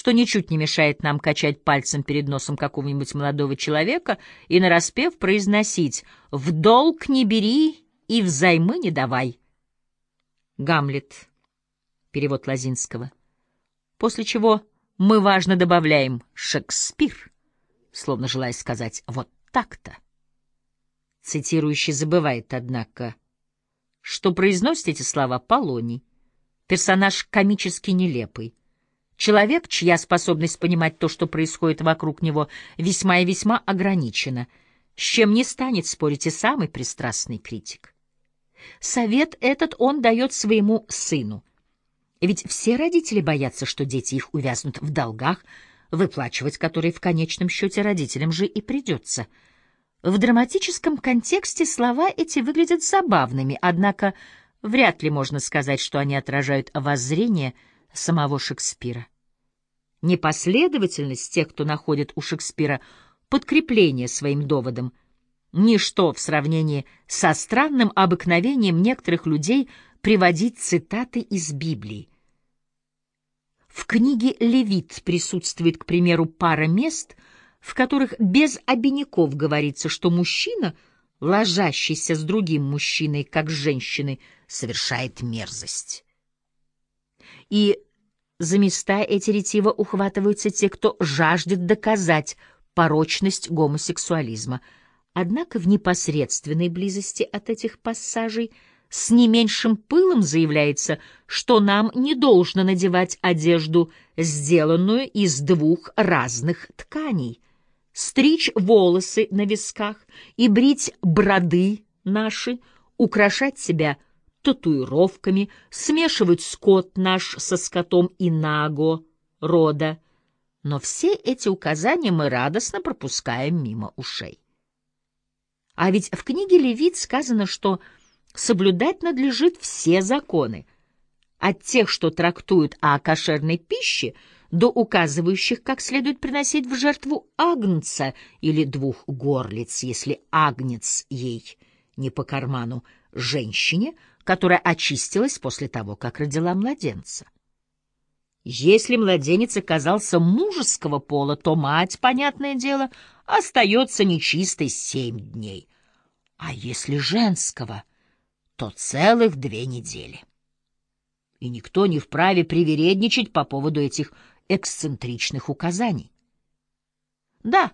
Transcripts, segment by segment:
что ничуть не мешает нам качать пальцем перед носом какого-нибудь молодого человека и нараспев произносить «В долг не бери и взаймы не давай». Гамлет. Перевод Лазинского. После чего мы важно добавляем «Шекспир», словно желая сказать «вот так-то». Цитирующий забывает, однако, что произносит эти слова Полоний, персонаж комически нелепый, человек, чья способность понимать то, что происходит вокруг него, весьма и весьма ограничена, с чем не станет спорить и самый пристрастный критик. Совет этот он дает своему сыну. Ведь все родители боятся, что дети их увязнут в долгах, выплачивать которые в конечном счете родителям же и придется — в драматическом контексте слова эти выглядят забавными, однако вряд ли можно сказать, что они отражают воззрение самого Шекспира. Непоследовательность тех, кто находит у Шекспира подкрепление своим доводам, ничто в сравнении со странным обыкновением некоторых людей приводить цитаты из Библии. В книге «Левит» присутствует, к примеру, пара мест — в которых без обиняков говорится, что мужчина, ложащийся с другим мужчиной, как с женщиной, совершает мерзость. И за места эти ретиво ухватываются те, кто жаждет доказать порочность гомосексуализма. Однако в непосредственной близости от этих пассажей с не меньшим пылом заявляется, что нам не должно надевать одежду, сделанную из двух разных тканей — стричь волосы на висках и брить броды наши, украшать себя татуировками, смешивать скот наш со скотом инаго рода. Но все эти указания мы радостно пропускаем мимо ушей. А ведь в книге Левит сказано, что соблюдать надлежит все законы, от тех, что трактуют о кошерной пище, до указывающих, как следует приносить в жертву агнца или двух горлиц, если агнец ей не по карману, женщине, которая очистилась после того, как родила младенца. Если младенец оказался мужеского пола, то мать, понятное дело, остается нечистой семь дней, а если женского, то целых две недели. И никто не вправе привередничать по поводу этих эксцентричных указаний. Да,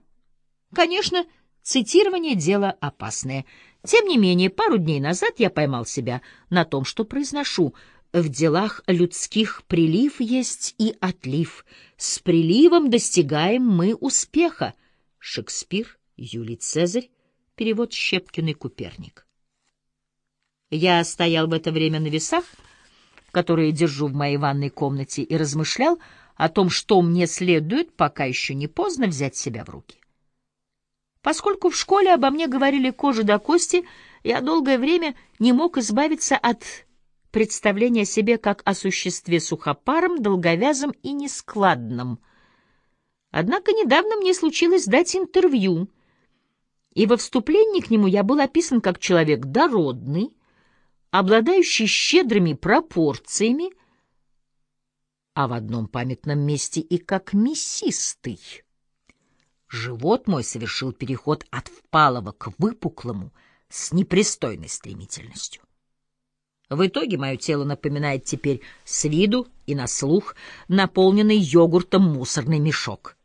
конечно, цитирование — дело опасное. Тем не менее, пару дней назад я поймал себя на том, что произношу. В делах людских прилив есть и отлив. С приливом достигаем мы успеха. Шекспир, Юлий Цезарь, перевод Щепкин и Куперник. Я стоял в это время на весах, которые держу в моей ванной комнате, и размышлял о том, что мне следует, пока еще не поздно, взять себя в руки. Поскольку в школе обо мне говорили кожа до кости, я долгое время не мог избавиться от представления о себе как о существе сухопаром, долговязом и нескладном. Однако недавно мне случилось дать интервью, и во вступлении к нему я был описан как человек дородный, обладающий щедрыми пропорциями, а в одном памятном месте и как мясистый. Живот мой совершил переход от впалого к выпуклому с непристойной стремительностью. В итоге мое тело напоминает теперь с виду и на слух наполненный йогуртом мусорный мешок.